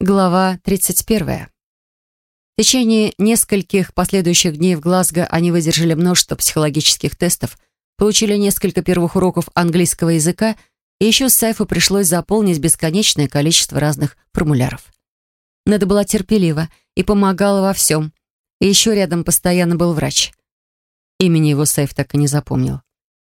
Глава 31. В течение нескольких последующих дней в Глазго они выдержали множество психологических тестов, получили несколько первых уроков английского языка, и еще Сайфу пришлось заполнить бесконечное количество разных формуляров. Надо была терпелива и помогала во всем. И еще рядом постоянно был врач. Имени его Сайф так и не запомнил.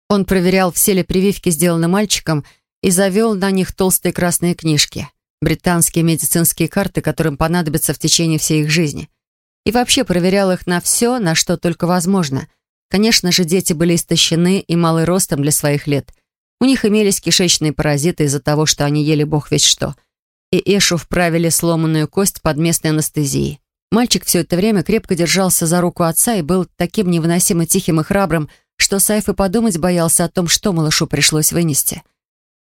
Он проверял, все ли прививки сделаны мальчиком, и завел на них толстые красные книжки — британские медицинские карты, которым понадобятся в течение всей их жизни. И вообще проверял их на все, на что только возможно. Конечно же, дети были истощены и малый ростом для своих лет. У них имелись кишечные паразиты из-за того, что они ели бог весь что. И Эшу вправили сломанную кость под местной анестезией. Мальчик все это время крепко держался за руку отца и был таким невыносимо тихим и храбрым, что Сайф и подумать боялся о том, что малышу пришлось вынести.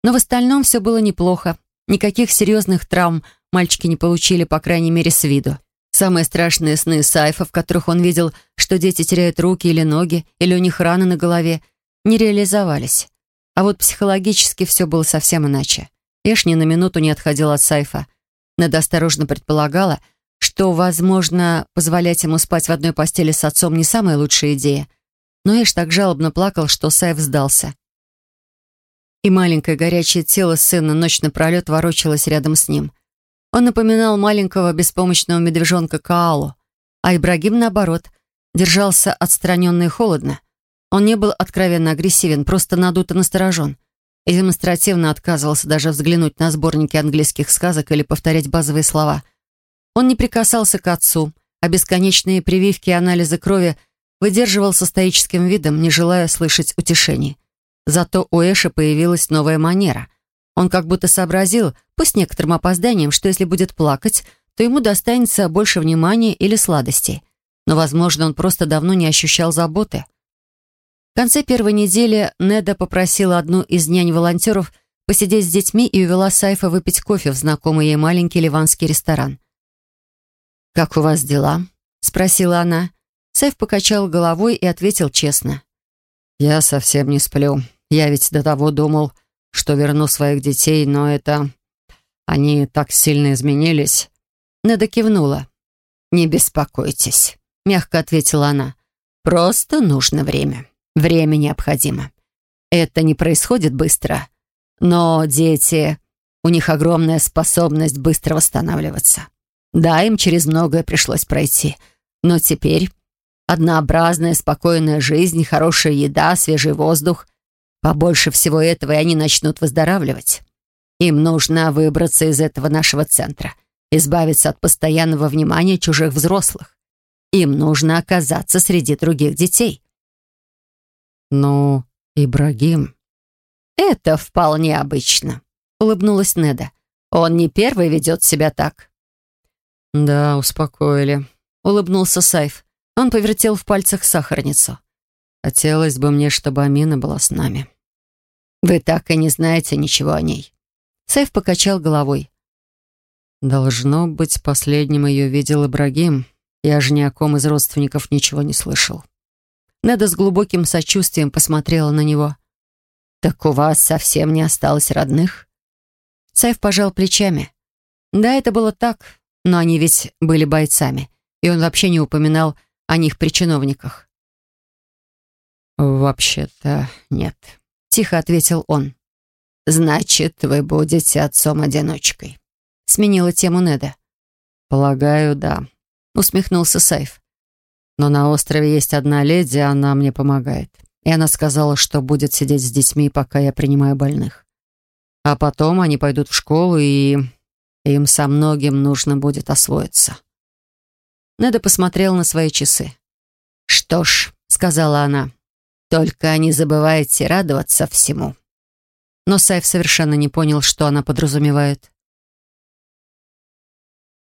Но в остальном все было неплохо. Никаких серьезных травм мальчики не получили, по крайней мере, с виду. Самые страшные сны Сайфа, в которых он видел, что дети теряют руки или ноги, или у них раны на голове, не реализовались. А вот психологически все было совсем иначе. Эш ни на минуту не отходил от Сайфа. Надо осторожно предполагала, что, возможно, позволять ему спать в одной постели с отцом не самая лучшая идея. Но Эш так жалобно плакал, что Сайф сдался и маленькое горячее тело сына ночь напролет ворочалось рядом с ним. Он напоминал маленького беспомощного медвежонка Каалу, а Ибрагим, наоборот, держался отстраненно и холодно. Он не был откровенно агрессивен, просто надуто насторожен и демонстративно отказывался даже взглянуть на сборники английских сказок или повторять базовые слова. Он не прикасался к отцу, а бесконечные прививки и анализы крови выдерживал со стоическим видом, не желая слышать утешений. Зато у Эша появилась новая манера. Он как будто сообразил, пусть некоторым опозданием, что если будет плакать, то ему достанется больше внимания или сладостей. Но, возможно, он просто давно не ощущал заботы. В конце первой недели Неда попросила одну из нянь-волонтеров посидеть с детьми и увела Сайфа выпить кофе в знакомый ей маленький ливанский ресторан. «Как у вас дела?» — спросила она. Сайф покачал головой и ответил честно. «Я совсем не сплю. Я ведь до того думал, что верну своих детей, но это... Они так сильно изменились». Неда кивнула. «Не беспокойтесь», — мягко ответила она. «Просто нужно время. Время необходимо. Это не происходит быстро. Но дети... У них огромная способность быстро восстанавливаться. Да, им через многое пришлось пройти. Но теперь однообразная, спокойная жизнь, хорошая еда, свежий воздух — Побольше всего этого, и они начнут выздоравливать. Им нужно выбраться из этого нашего центра, избавиться от постоянного внимания чужих взрослых. Им нужно оказаться среди других детей. «Ну, Ибрагим...» «Это вполне обычно», — улыбнулась Неда. «Он не первый ведет себя так». «Да, успокоили», — улыбнулся Сайф. Он повертел в пальцах сахарницу. Хотелось бы мне, чтобы Амина была с нами. Вы так и не знаете ничего о ней. Сейф покачал головой. Должно быть, последним ее видел Ибрагим. Я же ни о ком из родственников ничего не слышал. Неда с глубоким сочувствием посмотрела на него. «Так у вас совсем не осталось родных?» Сайф пожал плечами. «Да, это было так, но они ведь были бойцами, и он вообще не упоминал о них при чиновниках. «Вообще-то нет», — тихо ответил он. «Значит, вы будете отцом-одиночкой», — сменила тему Неда. «Полагаю, да», — усмехнулся Сайф. «Но на острове есть одна леди, она мне помогает. И она сказала, что будет сидеть с детьми, пока я принимаю больных. А потом они пойдут в школу, и им со многим нужно будет освоиться». Неда посмотрела на свои часы. «Что ж», — сказала она, — только не забывайте радоваться всему». Но Сайф совершенно не понял, что она подразумевает.